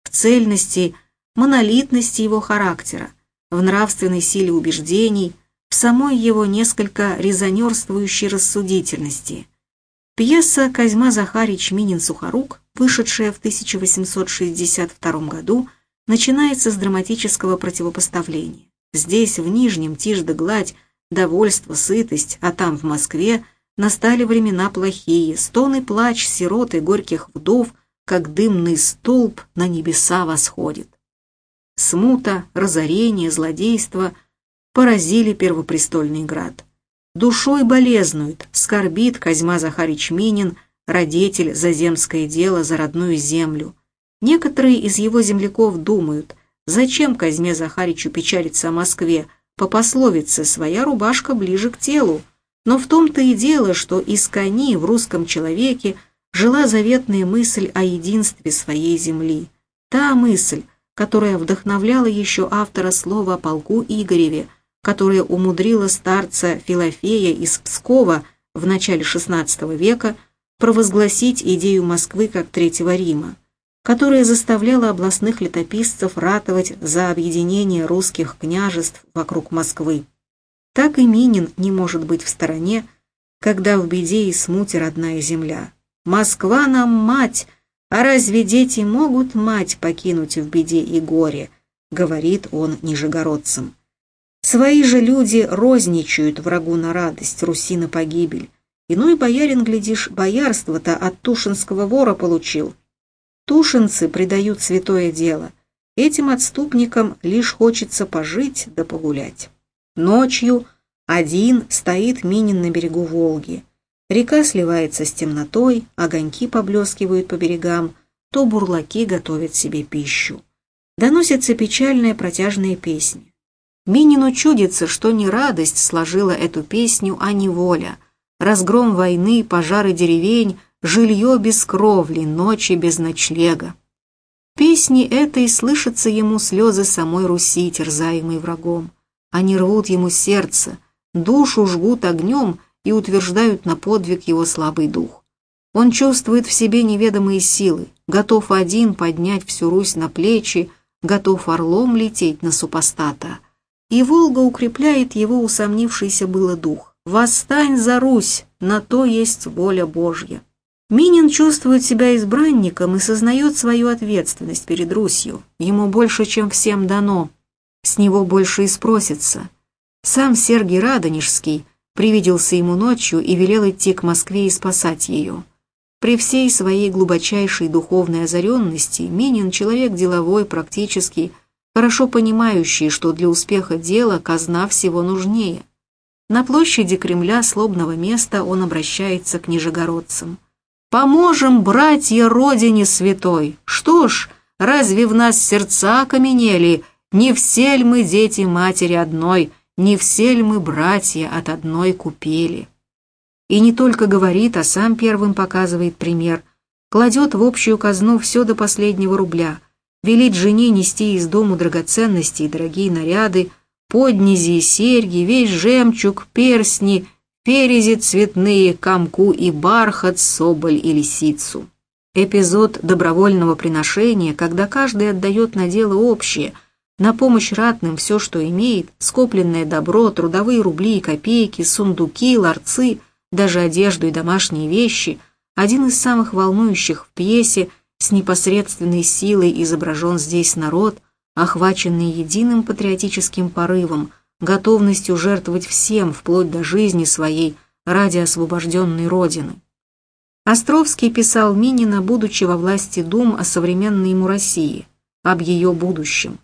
в цельности, монолитности его характера, в нравственной силе убеждений, в самой его несколько резонерствующей рассудительности. Пьеса «Козьма Захарич Минин-Сухорук», вышедшая в 1862 году, начинается с драматического противопоставления. Здесь, в Нижнем, тишь да гладь, довольство, сытость, а там, в Москве, настали времена плохие, стон и плач сирот и горьких вдов, как дымный столб на небеса восходит. Смута, разорение, злодейство поразили первопрестольный град. Душой болезнует, скорбит Козьма Захарич Минин, родитель за земское дело, за родную землю. Некоторые из его земляков думают, зачем Козьме Захаричу печалиться о Москве, по пословице «своя рубашка ближе к телу», Но в том-то и дело, что из кони в русском человеке жила заветная мысль о единстве своей земли. Та мысль, которая вдохновляла еще автора слова о полку Игореве, которая умудрила старца Филофея из Пскова в начале XVI века провозгласить идею Москвы как Третьего Рима, которая заставляла областных летописцев ратовать за объединение русских княжеств вокруг Москвы. Так и Минин не может быть в стороне, когда в беде и смуте родная земля. «Москва нам мать, а разве дети могут мать покинуть в беде и горе?» говорит он нижегородцам. Свои же люди розничают врагу на радость, Руси на погибель. Иной боярин, глядишь, боярство-то от Тушинского вора получил. Тушинцы предают святое дело. Этим отступникам лишь хочется пожить да погулять. Ночью один стоит Минин на берегу Волги. Река сливается с темнотой, огоньки поблескивают по берегам, то бурлаки готовят себе пищу. Доносится печальная протяжная песня. Минину чудится, что не радость сложила эту песню, а неволя. Разгром войны, пожары деревень, жилье без кровли, ночи без ночлега. В песне этой слышатся ему слезы самой Руси, терзаемой врагом. Они рвут ему сердце, душу жгут огнем и утверждают на подвиг его слабый дух. Он чувствует в себе неведомые силы, готов один поднять всю Русь на плечи, готов орлом лететь на супостата — и Волга укрепляет его усомнившийся было дух. «Восстань за Русь, на то есть воля Божья». Минин чувствует себя избранником и сознает свою ответственность перед Русью. Ему больше, чем всем дано. С него больше и спросится. Сам Сергий Радонежский привиделся ему ночью и велел идти к Москве и спасать ее. При всей своей глубочайшей духовной озаренности Минин человек деловой, практический, хорошо понимающий, что для успеха дела казна всего нужнее. На площади Кремля слобного места он обращается к нижегородцам. «Поможем, братья, Родине святой! Что ж, разве в нас сердца окаменели? Не все ли мы дети матери одной, не все ли мы братья от одной купели?» И не только говорит, а сам первым показывает пример, кладет в общую казну все до последнего рубля – велит жене нести из дому драгоценности и дорогие наряды, поднизи и серьги, весь жемчуг, персни, перези цветные, камку и бархат, соболь и лисицу. Эпизод добровольного приношения, когда каждый отдает на дело общее, на помощь ратным все, что имеет, скопленное добро, трудовые рубли и копейки, сундуки, ларцы, даже одежду и домашние вещи, один из самых волнующих в пьесе – с непосредственной силой изображен здесь народ, охваченный единым патриотическим порывом, готовностью жертвовать всем, вплоть до жизни своей, ради освобожденной Родины. Островский писал Минина, будучи во власти дум о современной ему России, об ее будущем.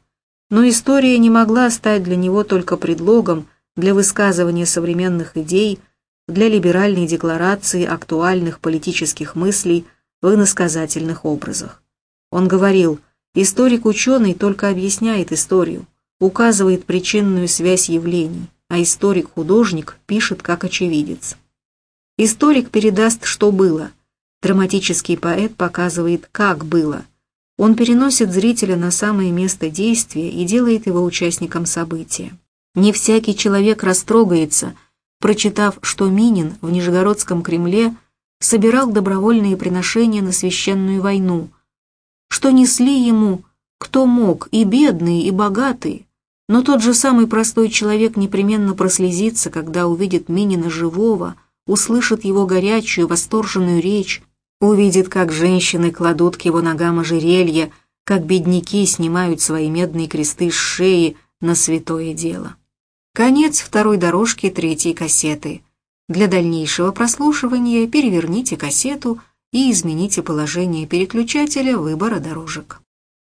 Но история не могла стать для него только предлогом для высказывания современных идей, для либеральной декларации актуальных политических мыслей – в иносказательных образах. Он говорил, историк-ученый только объясняет историю, указывает причинную связь явлений, а историк-художник пишет как очевидец. Историк передаст, что было, драматический поэт показывает, как было. Он переносит зрителя на самое место действия и делает его участником события. Не всякий человек растрогается, прочитав, что Минин в Нижегородском Кремле – собирал добровольные приношения на священную войну, что несли ему кто мог, и бедные, и богатые, но тот же самый простой человек непременно прослезится, когда увидит Минина живого, услышит его горячую, восторженную речь, увидит, как женщины кладут к его ногам ожерелья, как бедняки снимают свои медные кресты с шеи на святое дело. Конец второй дорожки третьей кассеты – для дальнейшего прослушивания переверните кассету и измените положение переключателя выбора дорожек.